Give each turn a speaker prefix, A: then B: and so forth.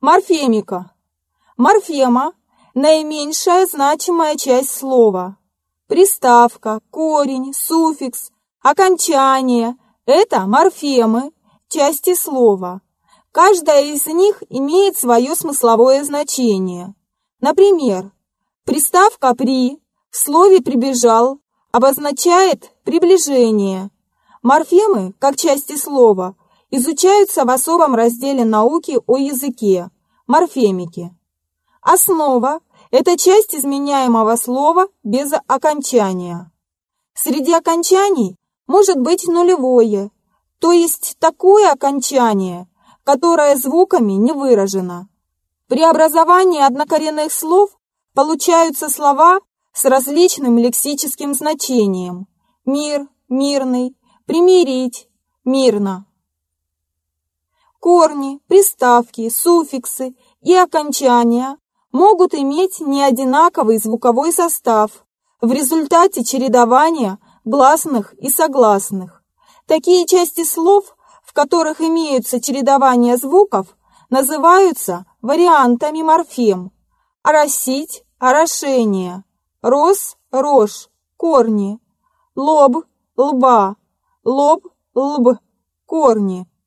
A: Морфемика. Морфема – наименьшая значимая часть слова. Приставка, корень, суффикс, окончание – это морфемы, части слова. Каждая из них имеет свое смысловое значение. Например, приставка «при» в слове «прибежал» обозначает приближение. Морфемы, как части слова, изучаются в особом разделе науки о языке – морфемики. Основа – это часть изменяемого слова без окончания. Среди окончаний может быть нулевое, то есть такое окончание, которое звуками не выражено. При образовании однокоренных слов получаются слова с различным лексическим значением. Мир, мирный, примирить, мирно. Корни, приставки, суффиксы и окончания могут иметь неодинаковый звуковой состав в результате чередования гласных и согласных. Такие части слов, в которых имеются чередования звуков, называются вариантами морфем. Оросить – орошение, рос – рожь, корни, лоб – лба, лоб – лб, корни –